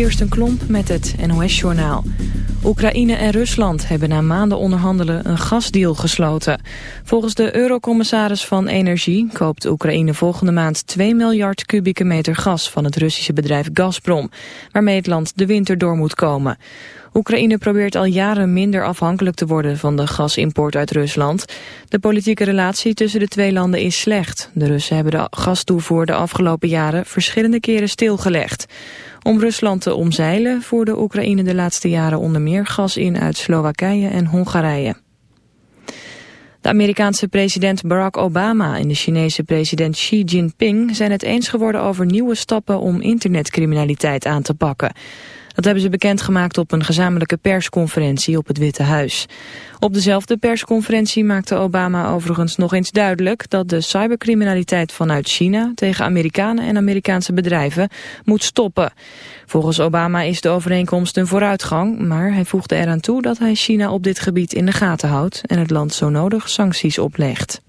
Kirsten Klomp met het NOS-journaal. Oekraïne en Rusland hebben na maanden onderhandelen een gasdeal gesloten. Volgens de eurocommissaris van Energie koopt Oekraïne volgende maand 2 miljard kubieke meter gas van het Russische bedrijf Gazprom, waarmee het land de winter door moet komen. Oekraïne probeert al jaren minder afhankelijk te worden van de gasimport uit Rusland. De politieke relatie tussen de twee landen is slecht. De Russen hebben de gastoevoer de afgelopen jaren verschillende keren stilgelegd. Om Rusland te omzeilen voerde Oekraïne de laatste jaren onder meer gas in uit Slowakije en Hongarije. De Amerikaanse president Barack Obama en de Chinese president Xi Jinping zijn het eens geworden over nieuwe stappen om internetcriminaliteit aan te pakken. Dat hebben ze bekendgemaakt op een gezamenlijke persconferentie op het Witte Huis. Op dezelfde persconferentie maakte Obama overigens nog eens duidelijk dat de cybercriminaliteit vanuit China tegen Amerikanen en Amerikaanse bedrijven moet stoppen. Volgens Obama is de overeenkomst een vooruitgang, maar hij voegde eraan toe dat hij China op dit gebied in de gaten houdt en het land zo nodig sancties oplegt.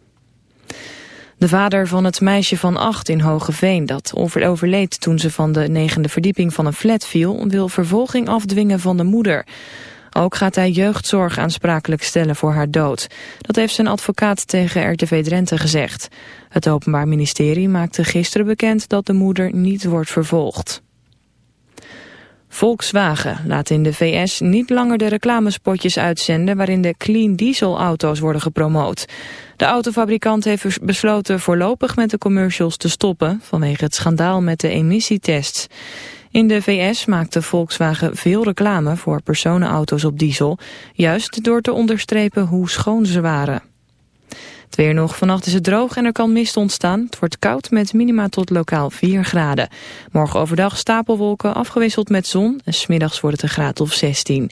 De vader van het meisje van acht in Hogeveen dat overleed toen ze van de negende verdieping van een flat viel, wil vervolging afdwingen van de moeder. Ook gaat hij jeugdzorg aansprakelijk stellen voor haar dood. Dat heeft zijn advocaat tegen RTV Drenthe gezegd. Het Openbaar Ministerie maakte gisteren bekend dat de moeder niet wordt vervolgd. Volkswagen laat in de VS niet langer de reclamespotjes uitzenden waarin de clean diesel auto's worden gepromoot. De autofabrikant heeft besloten voorlopig met de commercials te stoppen vanwege het schandaal met de emissietests. In de VS maakte Volkswagen veel reclame voor personenauto's op diesel, juist door te onderstrepen hoe schoon ze waren. Het weer nog. Vannacht is het droog en er kan mist ontstaan. Het wordt koud met minima tot lokaal 4 graden. Morgen overdag stapelwolken afgewisseld met zon. En smiddags wordt het een graad of 16.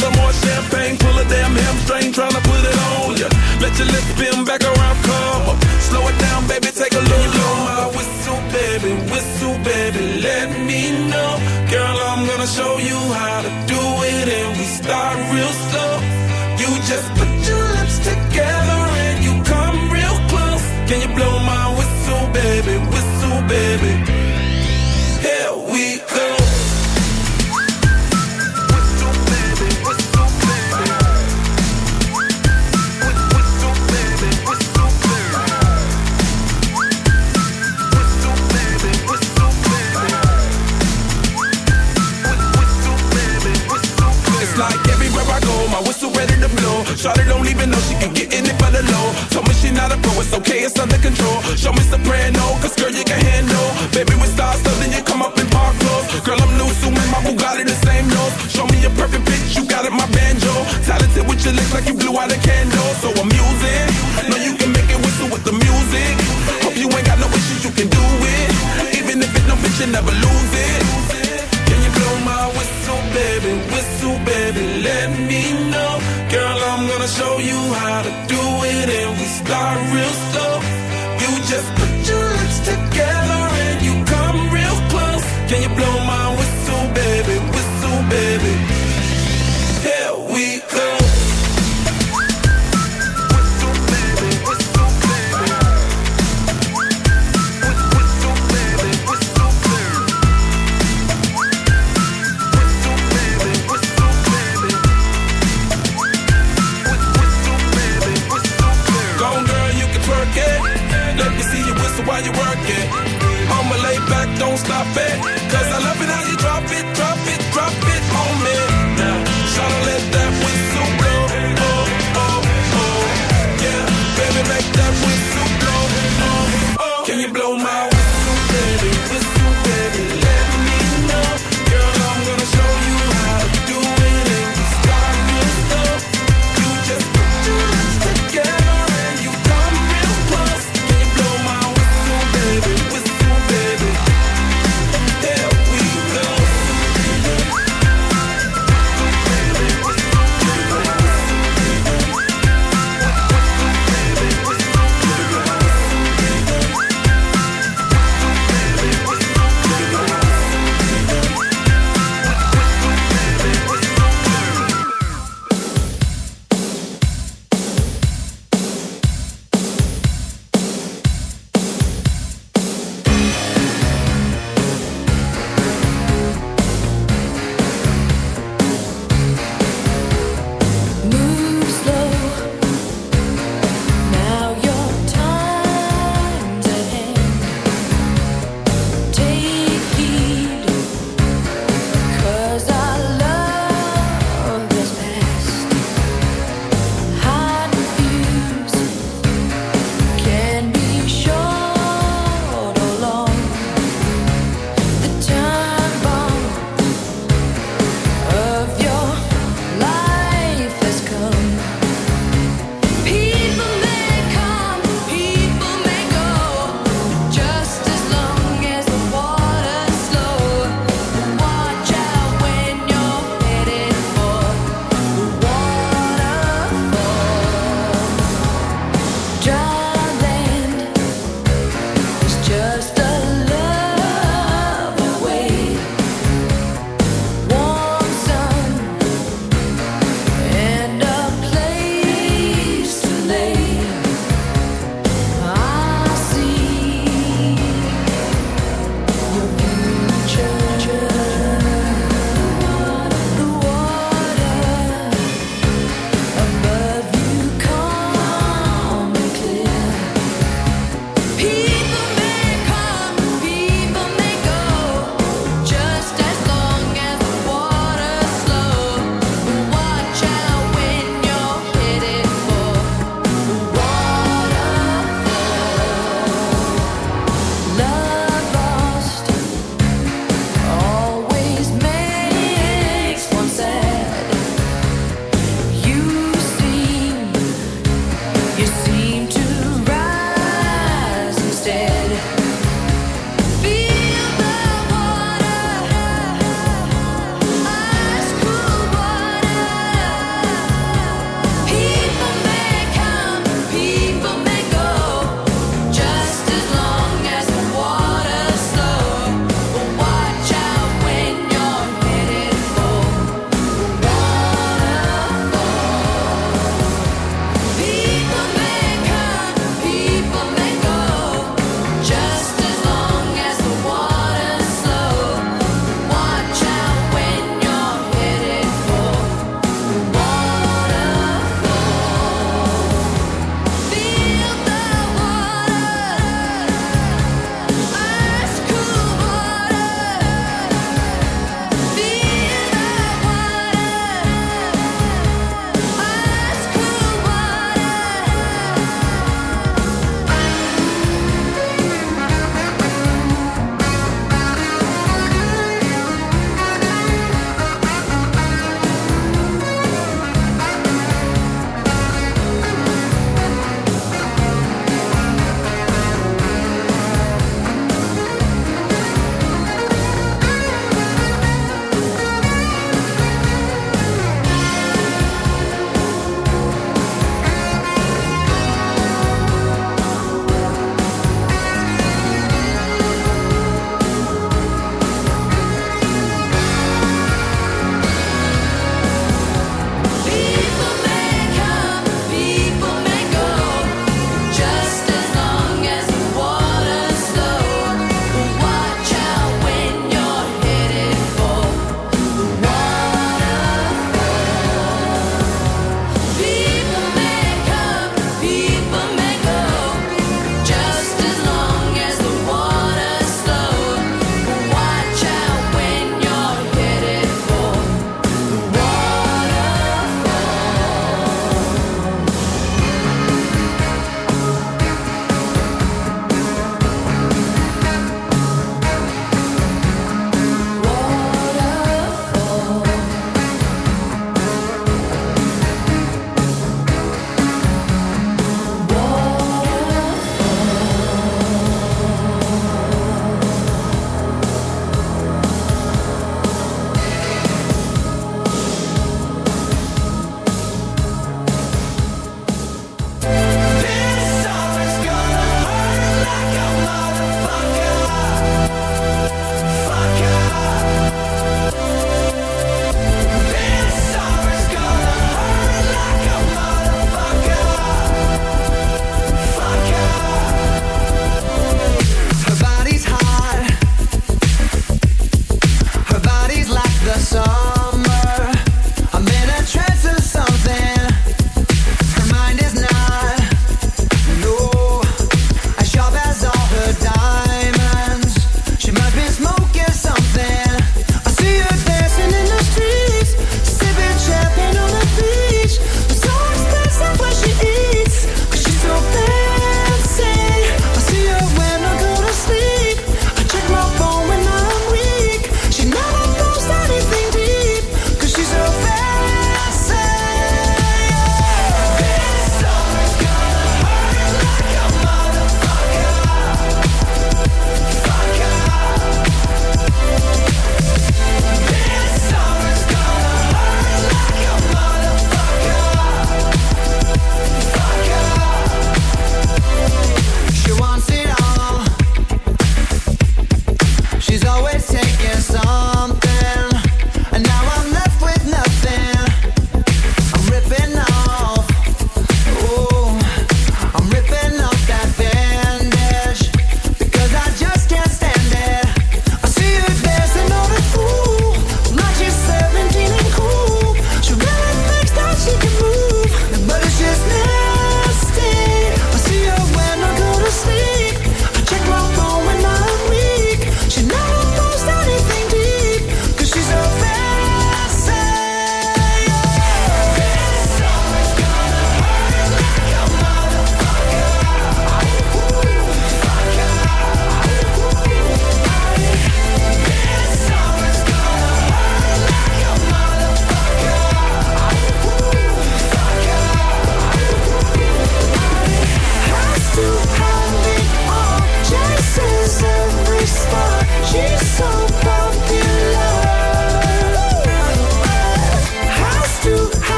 okay, it's under control. Show me some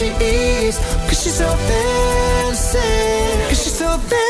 she eats, cause she's so fancy. Cause she's so fancy.